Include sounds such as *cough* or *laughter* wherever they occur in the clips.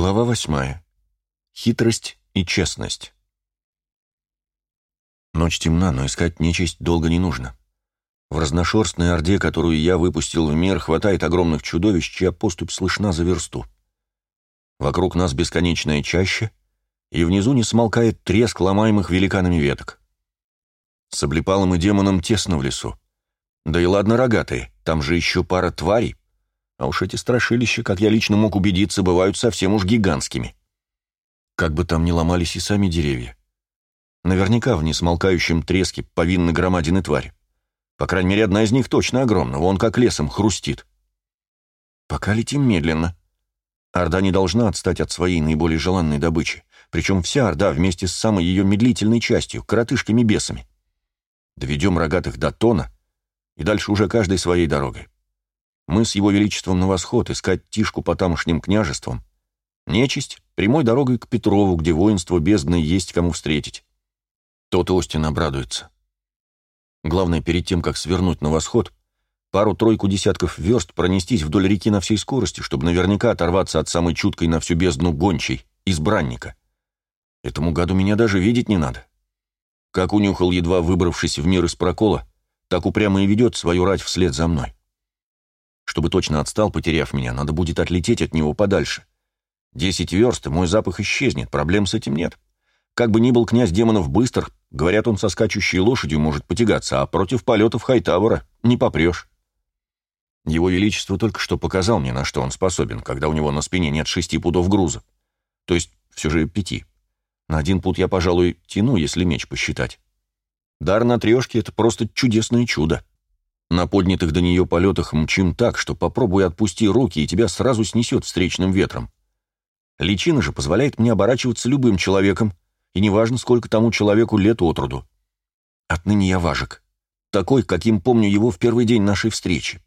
Глава восьмая. Хитрость и честность. Ночь темна, но искать нечисть долго не нужно. В разношерстной орде, которую я выпустил в мир, хватает огромных чудовищ, чья поступь слышна за версту. Вокруг нас бесконечная чаща, и внизу не смолкает треск ломаемых великанами веток. С облепалом и демоном тесно в лесу. Да и ладно рогатые, там же еще пара тварей, а уж эти страшилища, как я лично мог убедиться, бывают совсем уж гигантскими. Как бы там ни ломались и сами деревья. Наверняка в несмолкающем треске повинны громадины твари. По крайней мере, одна из них точно огромна, вон как лесом хрустит. Пока летим медленно. Орда не должна отстать от своей наиболее желанной добычи, причем вся Орда вместе с самой ее медлительной частью, коротышками-бесами. Доведем рогатых до тона, и дальше уже каждой своей дорогой. Мы с его величеством на восход искать Тишку по тамошним княжествам. Нечисть прямой дорогой к Петрову, где воинство бездны есть кому встретить. Тот Остин обрадуется. Главное, перед тем, как свернуть на восход, пару-тройку десятков верст пронестись вдоль реки на всей скорости, чтобы наверняка оторваться от самой чуткой на всю бездну гончей, избранника. Этому гаду меня даже видеть не надо. Как унюхал, едва выбравшись в мир из прокола, так упрямо и ведет свою рать вслед за мной. Чтобы точно отстал, потеряв меня, надо будет отлететь от него подальше. Десять верст, мой запах исчезнет, проблем с этим нет. Как бы ни был князь демонов быстр, говорят, он со скачущей лошадью может потягаться, а против полетов Хайтавра не попрешь. Его Величество только что показал мне, на что он способен, когда у него на спине нет шести пудов груза. То есть все же пяти. На один пут я, пожалуй, тяну, если меч посчитать. Дар на трешке — это просто чудесное чудо. На поднятых до нее полетах мчим так, что попробуй отпусти руки, и тебя сразу снесет встречным ветром. Личина же позволяет мне оборачиваться любым человеком, и неважно, сколько тому человеку лет от роду. Отныне я важек. Такой, каким помню его в первый день нашей встречи.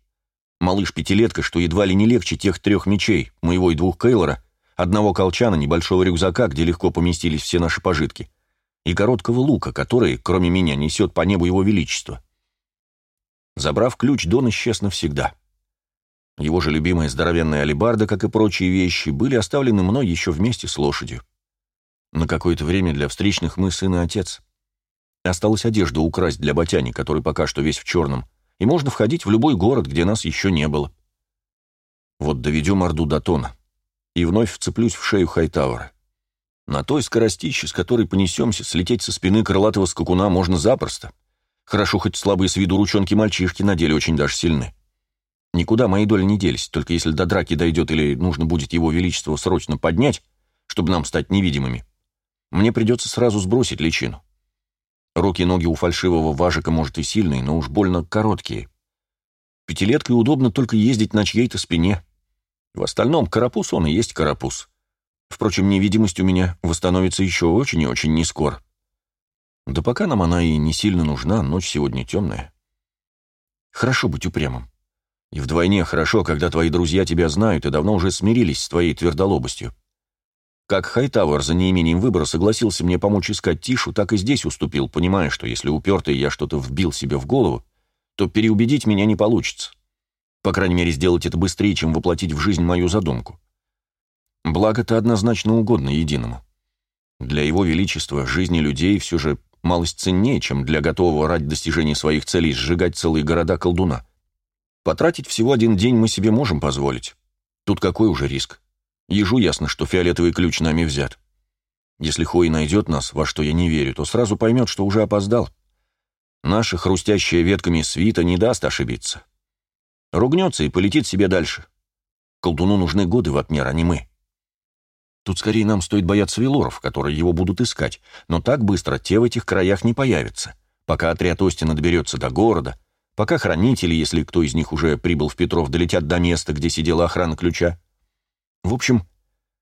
Малыш-пятилетка, что едва ли не легче тех трех мечей, моего и двух Кейлора, одного колчана, небольшого рюкзака, где легко поместились все наши пожитки, и короткого лука, который, кроме меня, несет по небу его величество. Забрав ключ, Дон исчез навсегда. Его же любимая здоровенная алебарда, как и прочие вещи, были оставлены мной еще вместе с лошадью. На какое-то время для встречных мы сын и отец. Осталась одежда украсть для Батяни, который пока что весь в черном, и можно входить в любой город, где нас еще не было. Вот доведем Орду до Тона, и вновь вцеплюсь в шею Хайтаура. На той скоростище, с которой понесемся, слететь со спины крылатого скакуна можно запросто — Хорошо, хоть слабые с виду ручонки мальчишки на деле очень даже сильны. Никуда мои доли не делись, только если до драки дойдет или нужно будет его величество срочно поднять, чтобы нам стать невидимыми, мне придется сразу сбросить личину. Руки-ноги у фальшивого важика, может, и сильные, но уж больно короткие. Пятилеткой удобно только ездить на чьей-то спине. В остальном карапуз он и есть карапуз. Впрочем, невидимость у меня восстановится еще очень и очень нескоро. Да пока нам она и не сильно нужна, ночь сегодня темная. Хорошо быть упрямым. И вдвойне хорошо, когда твои друзья тебя знают и давно уже смирились с твоей твердолобостью. Как Хайтауэр за неимением выбора согласился мне помочь искать Тишу, так и здесь уступил, понимая, что если упертый я что-то вбил себе в голову, то переубедить меня не получится. По крайней мере, сделать это быстрее, чем воплотить в жизнь мою задумку. Благо-то однозначно угодно единому. Для его величества жизни людей все же малость ценнее, чем для готового ради достижения своих целей сжигать целые города колдуна. Потратить всего один день мы себе можем позволить. Тут какой уже риск? Ежу ясно, что фиолетовый ключ нами взят. Если Хой найдет нас, во что я не верю, то сразу поймет, что уже опоздал. Наша хрустящая ветками свита не даст ошибиться. Ругнется и полетит себе дальше. Колдуну нужны годы в отмер, а не мы. Тут скорее нам стоит бояться велоров, которые его будут искать, но так быстро те в этих краях не появятся, пока отряд Остина доберется до города, пока хранители, если кто из них уже прибыл в Петров, долетят до места, где сидела охрана ключа. В общем,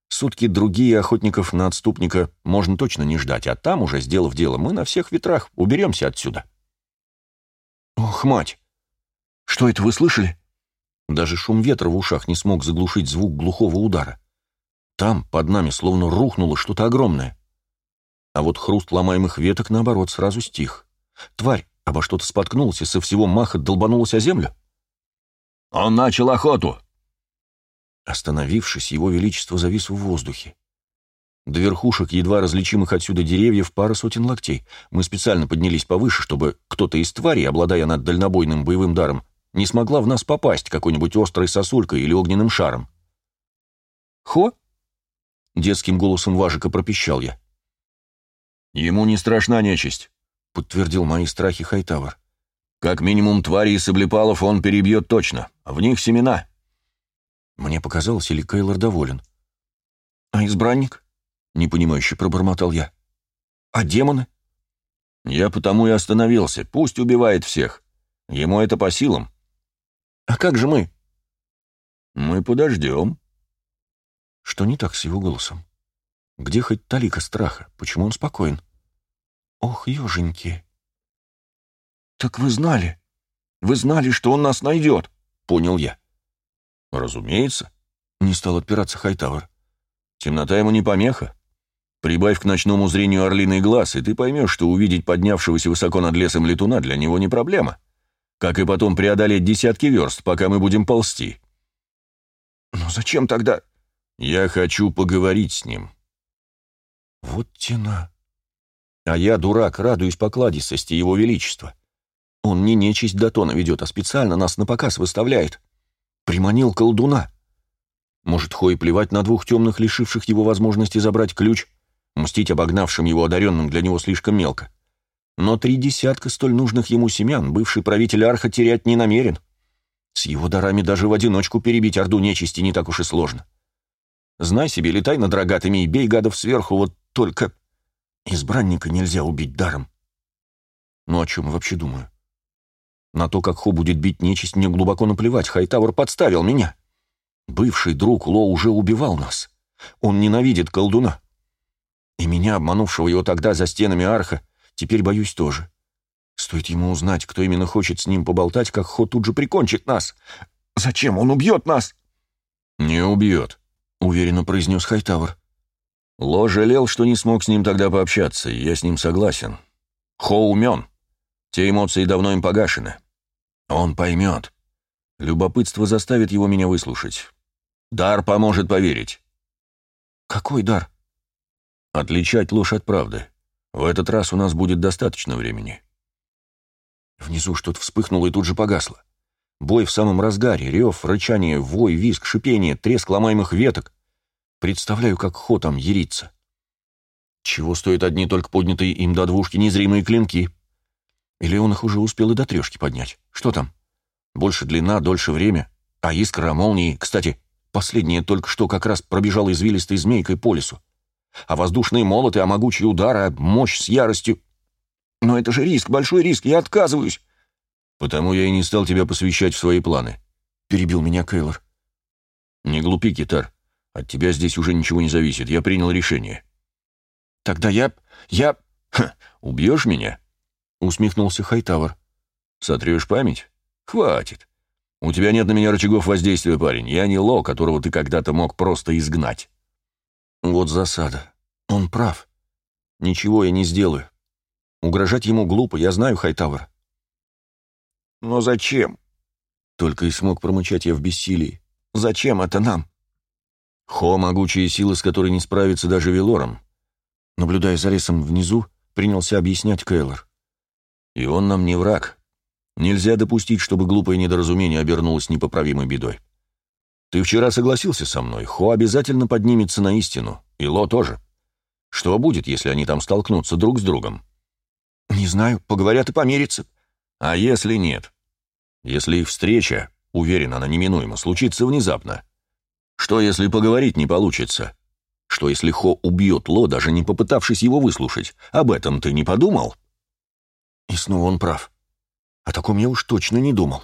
сутки другие охотников на отступника можно точно не ждать, а там уже, сделав дело, мы на всех ветрах уберемся отсюда. «Ох, мать! Что это вы слышали?» Даже шум ветра в ушах не смог заглушить звук глухого удара. Там, под нами, словно рухнуло что-то огромное. А вот хруст ломаемых веток, наоборот, сразу стих. Тварь обо что-то споткнулась и со всего маха долбанулась о землю. «Он начал охоту!» Остановившись, его величество завис в воздухе. До верхушек едва различимых отсюда деревьев пара сотен локтей. Мы специально поднялись повыше, чтобы кто-то из тварей, обладая над дальнобойным боевым даром, не смогла в нас попасть какой-нибудь острой сосулькой или огненным шаром. «Хо?» — детским голосом Важика пропищал я. «Ему не страшна нечисть», — подтвердил мои страхи Хайтавр. «Как минимум твари из облепалов он перебьет точно. В них семена». Мне показалось, или Кейлор доволен. «А избранник?» — непонимающе пробормотал я. «А демоны?» «Я потому и остановился. Пусть убивает всех. Ему это по силам». «А как же мы?» «Мы подождем». Что не так с его голосом? Где хоть талика страха? Почему он спокоен? Ох, еженьки. Так вы знали? Вы знали, что он нас найдет? Понял я. Разумеется. Не стал отпираться Хайтавр. Темнота ему не помеха. Прибавь к ночному зрению орлиный глаз, и ты поймешь, что увидеть поднявшегося высоко над лесом летуна для него не проблема. Как и потом преодолеть десятки верст, пока мы будем ползти. Но зачем тогда? Я хочу поговорить с ним. Вот тена. А я, дурак, радуюсь покладистости его величества. Он не нечисть до тона ведет, а специально нас на показ выставляет. Приманил колдуна. Может, Хой плевать на двух темных, лишивших его возможности забрать ключ, мстить обогнавшим его одаренным для него слишком мелко. Но три десятка столь нужных ему семян бывший правитель Арха терять не намерен. С его дарами даже в одиночку перебить орду нечисти не так уж и сложно. Знай себе, летай над рогатыми и бей гадов сверху, вот только избранника нельзя убить даром. Ну о чем вообще думаю? На то, как Хо будет бить нечисть, мне глубоко наплевать. Хайтавр подставил меня. Бывший друг Ло уже убивал нас. Он ненавидит колдуна. И меня, обманувшего его тогда за стенами арха, теперь боюсь тоже. Стоит ему узнать, кто именно хочет с ним поболтать, как Хо тут же прикончит нас. Зачем? Он убьет нас!» «Не убьет», — уверенно произнес Хайтавр. Ло жалел, что не смог с ним тогда пообщаться, и я с ним согласен. Хо умен. Те эмоции давно им погашены. Он поймет. Любопытство заставит его меня выслушать. Дар поможет поверить. Какой дар? Отличать ложь от правды. В этот раз у нас будет достаточно времени. Внизу что-то вспыхнуло и тут же погасло. Бой в самом разгаре, рев, рычание, вой, визг, шипение, треск ломаемых веток. Представляю, как Хо там ерится. Чего стоят одни только поднятые им до двушки незримые клинки? Или он их уже успел и до трешки поднять? Что там? Больше длина, дольше время. А искра молнии, кстати, последняя только что как раз пробежала извилистой змейкой по лесу. А воздушные молоты, а могучий удар, а мощь с яростью. Но это же риск, большой риск, я отказываюсь. Потому я и не стал тебя посвящать в свои планы, — перебил меня Кейлор. Не глупи, Китар. От тебя здесь уже ничего не зависит. Я принял решение». «Тогда я... я...» Ха, «Убьешь меня?» — усмехнулся Хайтавр. «Сотрешь память? Хватит. У тебя нет на меня рычагов воздействия, парень. Я не Ло, которого ты когда-то мог просто изгнать». «Вот засада. Он прав. Ничего я не сделаю. Угрожать ему глупо, я знаю Хайтавр». «Но зачем?» Только и смог промычать я в бессилии. «Зачем это нам?» Хо — могучие силы, с которой не справится даже Велором. Наблюдая за лесом внизу, принялся объяснять Кейлор. И он нам не враг. Нельзя допустить, чтобы глупое недоразумение обернулось непоправимой бедой. Ты вчера согласился со мной. Хо обязательно поднимется на истину. И Ло тоже. Что будет, если они там столкнутся друг с другом? Не знаю, поговорят и помирятся. А если нет? Если их встреча, уверен, она неминуемо, случится внезапно, что, если поговорить не получится? Что, если Хо убьет Ло, даже не попытавшись его выслушать? Об этом ты не подумал?» И снова он прав. О таком я уж точно не думал.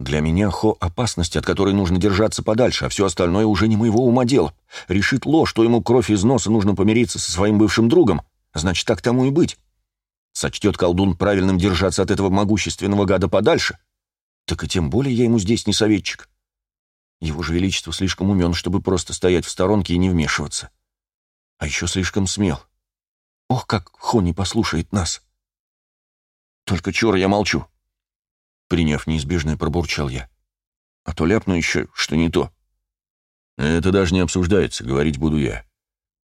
Для меня Хо — опасность, от которой нужно держаться подальше, а все остальное уже не моего ума дело. Решит Ло, что ему кровь из носа нужно помириться со своим бывшим другом, значит, так тому и быть. Сочтет колдун правильным держаться от этого могущественного гада подальше. Так и тем более я ему здесь не советчик. Его же Величество слишком умен, чтобы просто стоять в сторонке и не вмешиваться. А еще слишком смел. Ох, как Хо не послушает нас. Только чур я молчу. Приняв неизбежное, пробурчал я. А то ляпну еще, что не то. Это даже не обсуждается, говорить буду я.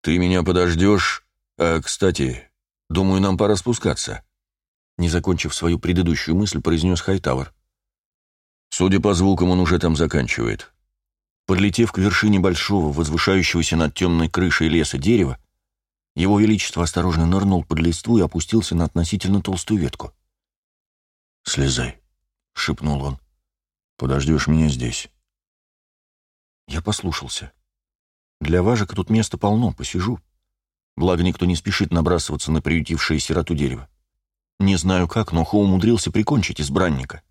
Ты меня подождешь, а, кстати, думаю, нам пора спускаться. Не закончив свою предыдущую мысль, произнес Хайтавр. Судя по звукам, он уже там заканчивает. Подлетев к вершине большого, возвышающегося над темной крышей леса дерева, его Величество осторожно нырнул под листву и опустился на относительно толстую ветку. «Слезай», — шепнул он. «Подождешь меня здесь». Я послушался. Для важек тут места полно, посижу. Благо, никто не спешит набрасываться на приютившее сироту дерево. Не знаю как, но Хо умудрился прикончить избранника.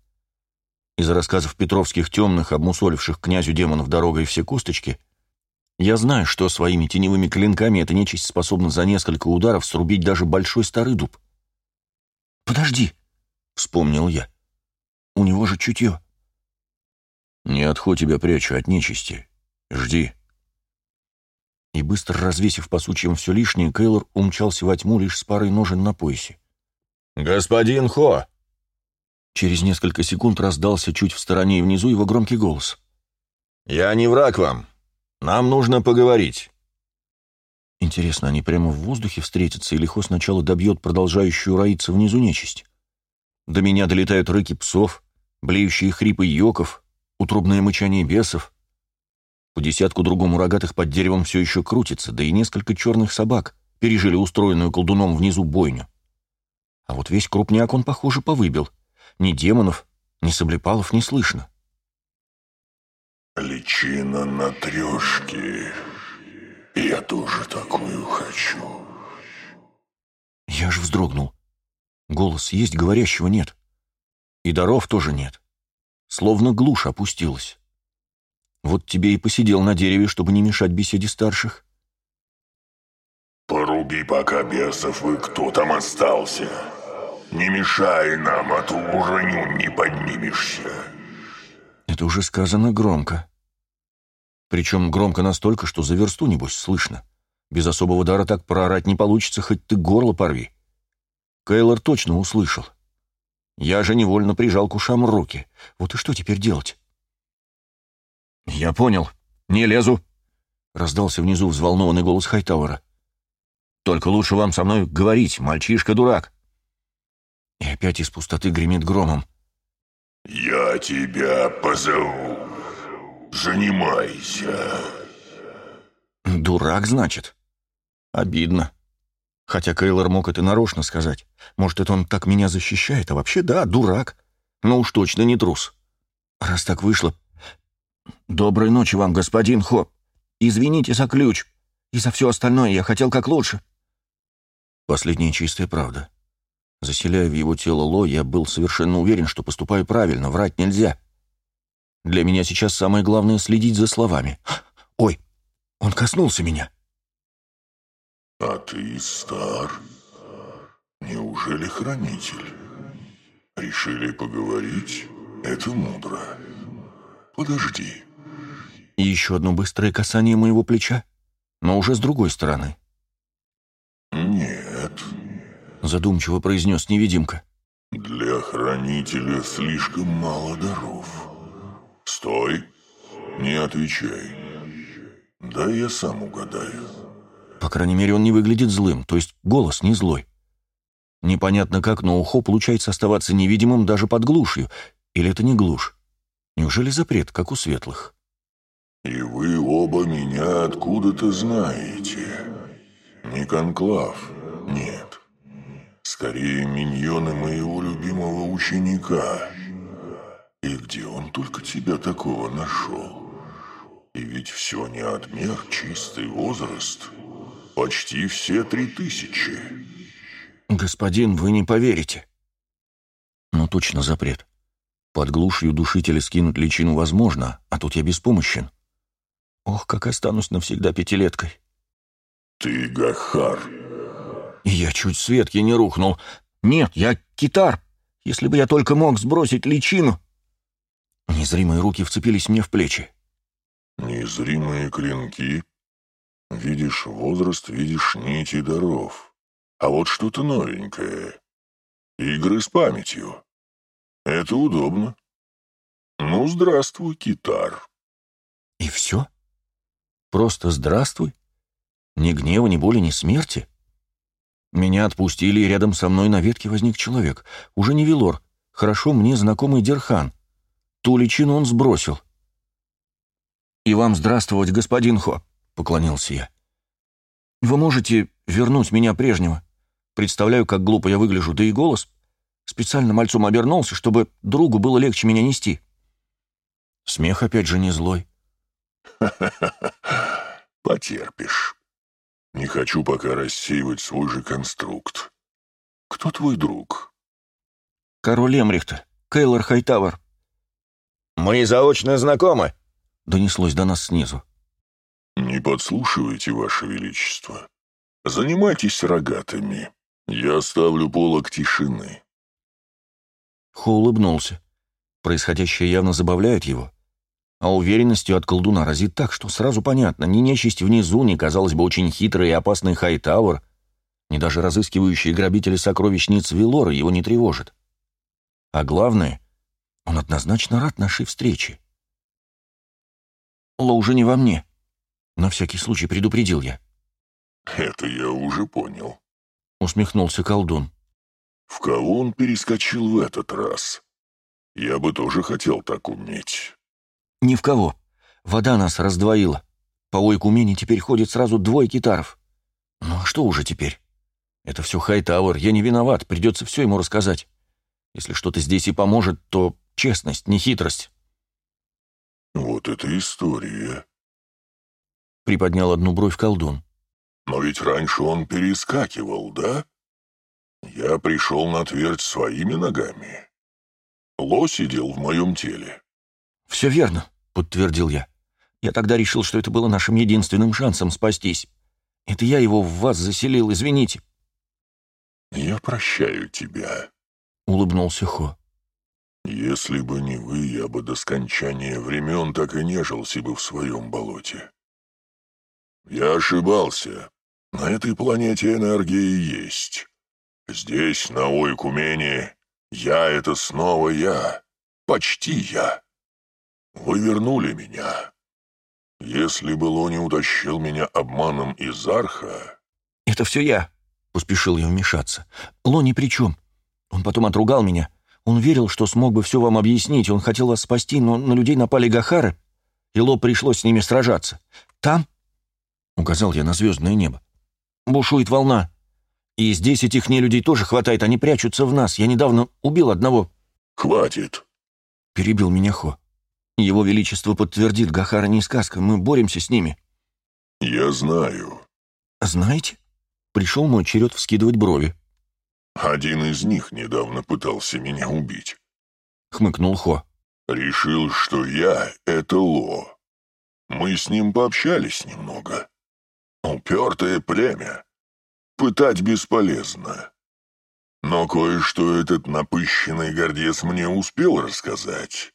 Из рассказов петровских темных, обмусоливших князю демонов дорогой все косточки, я знаю, что своими теневыми клинками эта нечисть способна за несколько ударов срубить даже большой старый дуб. «Подожди!» — вспомнил я. «У него же чутье». «Не отходь тебя прячу от нечисти. Жди». И быстро развесив по сучьям все лишнее, Кейлор умчался во тьму лишь с парой ножен на поясе. «Господин Хо!» Через несколько секунд раздался чуть в стороне и внизу его громкий голос. «Я не враг вам. Нам нужно поговорить». Интересно, они прямо в воздухе встретятся, или Хо сначала добьет продолжающую роиться внизу нечисть? До меня долетают рыки псов, блеющие хрипы йоков, утробное мычание бесов. По десятку другому рогатых под деревом все еще крутится, да и несколько черных собак пережили устроенную колдуном внизу бойню. А вот весь крупняк он, похоже, повыбил. Ни демонов, ни соблепалов не слышно. Личина на трешке. Я тоже такую хочу. Я ж вздрогнул. Голос есть, говорящего нет. И даров тоже нет. Словно глушь опустилась. Вот тебе и посидел на дереве, чтобы не мешать беседе старших. Поруби пока бесов и кто там остался. Не мешай нам, а то уроню не поднимешься. Это уже сказано громко. Причем громко настолько, что за версту, небось, слышно. Без особого дара так проорать не получится, хоть ты горло порви. Кейлор точно услышал. Я же невольно прижал к ушам руки. Вот и что теперь делать? «Я понял. Не лезу», — раздался внизу взволнованный голос Хайтауэра. «Только лучше вам со мной говорить, мальчишка-дурак». И опять из пустоты гремит громом. «Я тебя позову. Занимайся». «Дурак, значит?» «Обидно. Хотя Кейлор мог это нарочно сказать. Может, это он так меня защищает, а вообще, да, дурак. Но уж точно не трус. Раз так вышло... Доброй ночи вам, господин Хоп. Извините за ключ. И за все остальное я хотел как лучше». Последняя чистая правда. Заселяя в его тело Ло, я был совершенно уверен, что поступаю правильно, врать нельзя. Для меня сейчас самое главное — следить за словами. *gasps* «Ой, он коснулся меня». «А ты стар. Неужели хранитель? Решили поговорить? Это мудро. Подожди». И еще одно быстрое касание моего плеча, но уже с другой стороны. «Нет, Задумчиво произнес невидимка. для хранителя слишком мало даров. Стой, не отвечай. Да я сам угадаю». По крайней мере, он не выглядит злым, то есть голос не злой. Непонятно как, но у Хо получается оставаться невидимым даже под глушью. Или это не глушь? Неужели запрет, как у светлых? «И вы оба меня откуда-то знаете. Не конклав, нет. Скорее, миньоны моего любимого ученика. И где он только тебя такого нашел? И ведь все не отмер, чистый возраст. Почти все три тысячи. Господин, вы не поверите. Ну, точно запрет. Под глушью душителя скинуть личину возможно, а тут я беспомощен. Ох, как останусь навсегда пятилеткой. Ты Гахар. И я чуть с ветки не рухнул. Нет, я китар. Если бы я только мог сбросить личину. Незримые руки вцепились мне в плечи. Незримые клинки. Видишь возраст, видишь нити даров. А вот что-то новенькое. Игры с памятью. Это удобно. Ну, здравствуй, китар. И все? Просто здравствуй. Ни гнева, ни боли, ни смерти. Меня отпустили, и рядом со мной на ветке возник человек. Уже не Вилор, хорошо мне знакомый Дерхан. Ту личину он сбросил. «И вам здравствовать, господин Хо», — поклонился я. «Вы можете вернуть меня прежнего? Представляю, как глупо я выгляжу, да и голос. Специально мальцом обернулся, чтобы другу было легче меня нести». Смех опять же не злой. *laughs* Потерпишь. Не хочу пока рассеивать свой же конструкт. Кто твой друг? Король Эмрихта, Кейлор Хайтавер. Мы заочно знакомы, донеслось до нас снизу. Не подслушивайте, Ваше Величество. Занимайтесь рогатыми. Я оставлю полок тишины. Хо улыбнулся. Происходящее явно забавляет его а уверенностью от колдуна разит так, что сразу понятно, ни нечисть внизу, ни, казалось бы, очень хитрый и опасный Хайтауэр, ни даже разыскивающие грабители сокровищниц Вилора его не тревожит. А главное, он однозначно рад нашей встрече. Ло уже не во мне. На всякий случай предупредил я. «Это я уже понял», — усмехнулся колдун. «В кого он перескочил в этот раз? Я бы тоже хотел так уметь». «Ни в кого. Вода нас раздвоила. По Ойкумене теперь ходит сразу двое китаров. Ну а что уже теперь? Это все Хайтауэр, я не виноват, придется все ему рассказать. Если что-то здесь и поможет, то честность, не хитрость». «Вот это история», — приподнял одну бровь колдун. «Но ведь раньше он перескакивал, да? Я пришел на твердь своими ногами. Ло сидел в моем теле. «Все верно», — подтвердил я. «Я тогда решил, что это было нашим единственным шансом спастись. Это я его в вас заселил, извините». «Я прощаю тебя», — улыбнулся Хо. «Если бы не вы, я бы до скончания времен так и нежился бы в своем болоте. Я ошибался. На этой планете энергия есть. Здесь, на Ойкумене, я — это снова я. Почти я. Вы вернули меня. Если бы Лони утащил меня обманом из Арха...» «Это все я», — поспешил я вмешаться. «Лони при чем? Он потом отругал меня. Он верил, что смог бы все вам объяснить. Он хотел вас спасти, но на людей напали Гахары, и Ло пришлось с ними сражаться. Там...» — указал я на звездное небо. «Бушует волна. И здесь этих нелюдей тоже хватает, они прячутся в нас. Я недавно убил одного». «Хватит», — перебил меня Хо. Его Величество подтвердит, Гахара не сказка, мы боремся с ними». «Я знаю». «Знаете?» Пришел мой черед вскидывать брови. «Один из них недавно пытался меня убить», — хмыкнул Хо. «Решил, что я — это Ло. Мы с ним пообщались немного. Упертое племя. Пытать бесполезно. Но кое-что этот напыщенный гордец мне успел рассказать.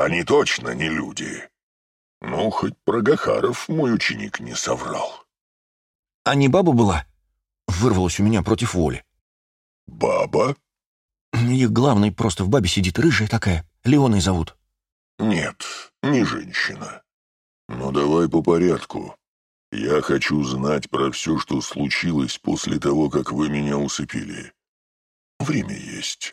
Они точно не люди. Ну, хоть про Гахаров мой ученик не соврал. А не баба была? Вырвалась у меня против воли. Баба? Их главный просто в бабе сидит, рыжая такая. Леоной зовут. Нет, не женщина. Ну, давай по порядку. Я хочу знать про все, что случилось после того, как вы меня усыпили. Время есть.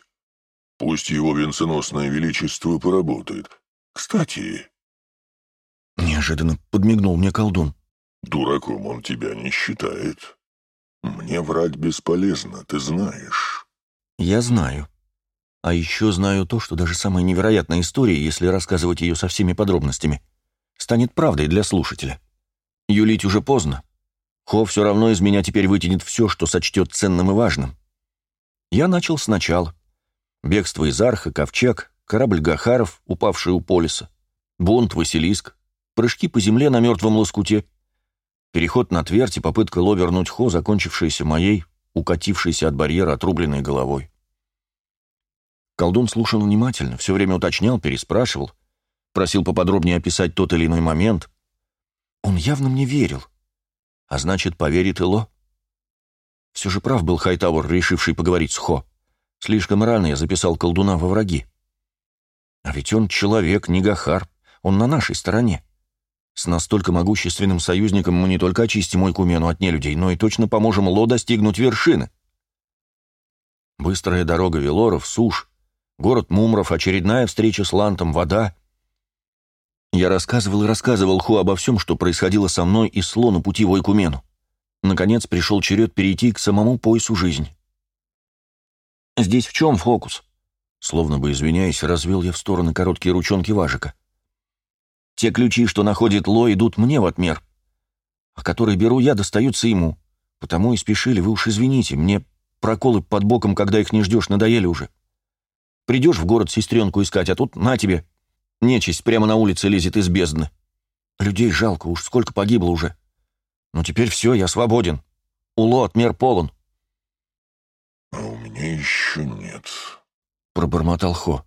Пусть его венценосное величество поработает. Кстати...» Неожиданно подмигнул мне колдун. «Дураком он тебя не считает. Мне врать бесполезно, ты знаешь». «Я знаю. А еще знаю то, что даже самая невероятная история, если рассказывать ее со всеми подробностями, станет правдой для слушателя. Юлить уже поздно. Хо все равно из меня теперь вытянет все, что сочтет ценным и важным. Я начал сначала. Бегство из Арха, Ковчег, корабль Гахаров, упавший у полиса, бунт, Василиск, прыжки по земле на мертвом лоскуте, переход на твердь и попытка Ло вернуть Хо, закончившаяся моей, укатившейся от барьера отрубленной головой. Колдун слушал внимательно, все время уточнял, переспрашивал, просил поподробнее описать тот или иной момент. Он явно мне верил. А значит, поверит и Ло. Все же прав был Хайтауэр, решивший поговорить с Хо. Слишком рано я записал колдуна во враги. А ведь он человек, не Гахар, он на нашей стороне. С настолько могущественным союзником мы не только очистим Ойкумену от нелюдей, но и точно поможем Ло достигнуть вершины. Быстрая дорога Велоров, сушь, город Мумров, очередная встреча с Лантом, вода. Я рассказывал и рассказывал Ху обо всем, что происходило со мной и с Ло на пути в Ойкумену. Наконец пришел черед перейти к самому поясу жизни. «Здесь в чем фокус?» Словно бы извиняясь, развел я в стороны короткие ручонки Важика. Те ключи, что находит Ло, идут мне в отмер, а которые беру я, достаются ему. Потому и спешили, вы уж извините, мне проколы под боком, когда их не ждешь, надоели уже. Придешь в город сестренку искать, а тут на тебе. Нечисть прямо на улице лезет из бездны. Людей жалко, уж сколько погибло уже. Но теперь все, я свободен. Уло отмер полон. «А у меня еще нет», — пробормотал Хо.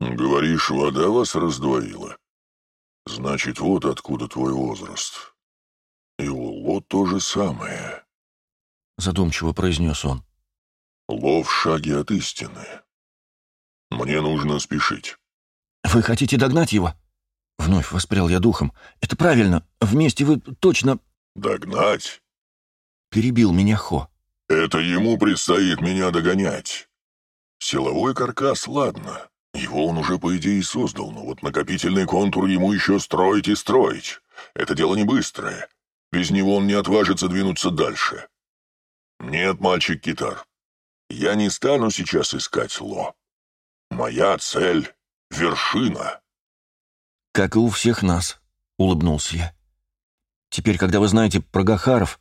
«Говоришь, вода вас раздвоила?» Значит, вот откуда твой возраст. И у Ло то же самое. Задумчиво произнес он. Ло в шаге от истины. Мне нужно спешить. Вы хотите догнать его? Вновь воспрял я духом. Это правильно. Вместе вы точно... Догнать? Перебил меня Хо. Это ему предстоит меня догонять. Силовой каркас, ладно. Его он уже, по идее, создал, но вот накопительный контур ему еще строить и строить. Это дело не быстрое. Без него он не отважится двинуться дальше. Нет, мальчик-китар, я не стану сейчас искать Ло. Моя цель — вершина. Как и у всех нас, — улыбнулся я. Теперь, когда вы знаете про Гахаров,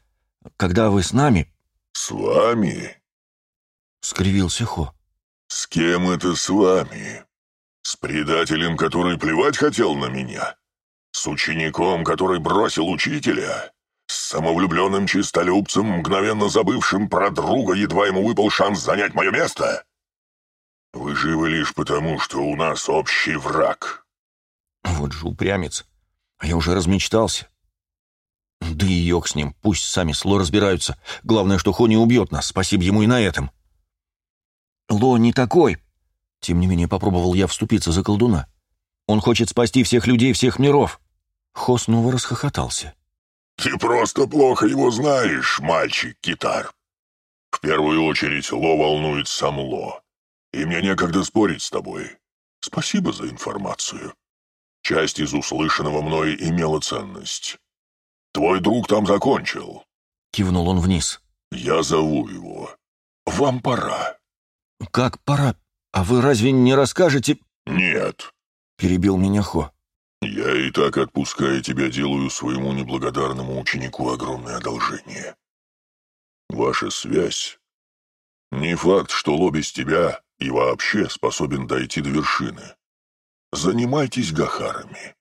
когда вы с нами... С вами? — скривился Хо. «С кем это с вами? С предателем, который плевать хотел на меня? С учеником, который бросил учителя? С самовлюбленным чистолюбцем, мгновенно забывшим про друга, едва ему выпал шанс занять мое место? Вы живы лишь потому, что у нас общий враг». Вот же упрямец. А я уже размечтался. Да и йог с ним, пусть сами сло разбираются. Главное, что Хо не убьет нас, спасибо ему и на этом. Ло не такой. Тем не менее, попробовал я вступиться за колдуна. Он хочет спасти всех людей всех миров. Хо снова расхохотался. «Ты просто плохо его знаешь, мальчик-китар. В первую очередь Ло волнует сам Ло. И мне некогда спорить с тобой. Спасибо за информацию. Часть из услышанного мной имела ценность. Твой друг там закончил». Кивнул он вниз. «Я зову его. Вам пора». «Как пора? А вы разве не расскажете...» «Нет», — перебил меня Хо. «Я и так, отпуская тебя, делаю своему неблагодарному ученику огромное одолжение. Ваша связь. Не факт, что Ло без тебя и вообще способен дойти до вершины. Занимайтесь Гахарами.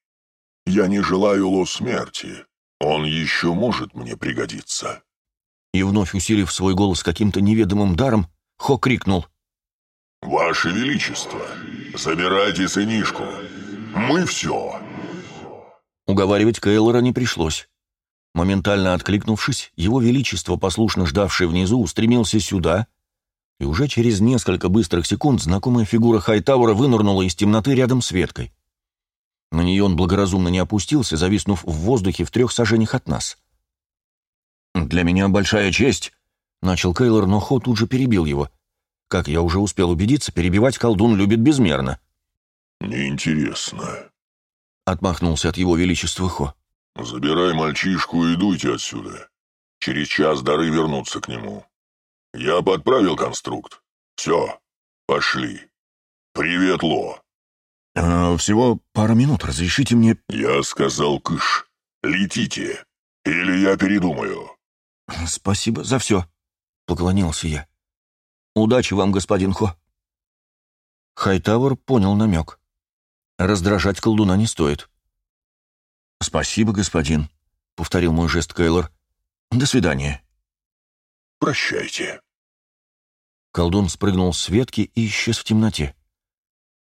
Я не желаю Ло смерти. Он еще может мне пригодиться». И вновь усилив свой голос каким-то неведомым даром, Хо крикнул. «Ваше Величество, забирайте сынишку. Мы все». Уговаривать Кейлора не пришлось. Моментально откликнувшись, его Величество, послушно ждавший внизу, устремился сюда, и уже через несколько быстрых секунд знакомая фигура Хайтаура вынырнула из темноты рядом с веткой. На нее он благоразумно не опустился, зависнув в воздухе в трех сажениях от нас. «Для меня большая честь», — начал Кейлор, но Хо тут же перебил его — как я уже успел убедиться, перебивать колдун любит безмерно. «Неинтересно», — отмахнулся от его величества Хо. «Забирай мальчишку и дуйте отсюда. Через час дары вернутся к нему. Я подправил конструкт. Все, пошли. Привет, Ло». «Э, «Всего пара минут, разрешите мне...» «Я сказал кыш. Летите, или я передумаю». «Спасибо за все», — поклонился я. Удачи вам, господин Хо. Хайтавр понял намек. Раздражать колдуна не стоит. «Спасибо, господин», — повторил мой жест Кейлор. «До свидания». «Прощайте». Колдун спрыгнул с ветки и исчез в темноте.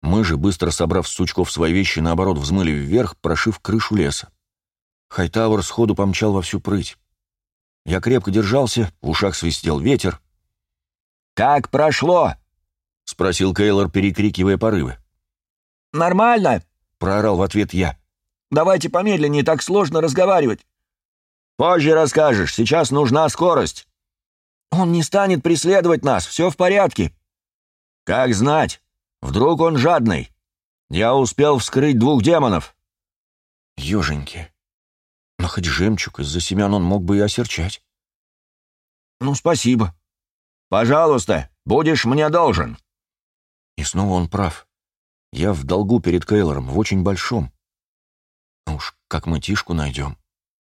Мы же, быстро собрав с сучков свои вещи, наоборот, взмыли вверх, прошив крышу леса. Хайтавр сходу помчал во всю прыть. Я крепко держался, в ушах свистел ветер, «Как прошло?» — спросил Кейлор, перекрикивая порывы. «Нормально», — проорал в ответ я. Давайте помедленнее, так сложно разговаривать». «Позже расскажешь, сейчас нужна скорость». «Он не станет преследовать нас, все в порядке». «Как знать, вдруг он жадный. Я успел вскрыть двух демонов». Ёженьки. Но хоть жемчуг из-за семян он мог бы и осерчать. «Ну, спасибо. Пожалуйста, будешь мне должен». И снова он прав. Я в долгу перед Кейлором, в очень большом. Ну уж как мы Тишку найдем.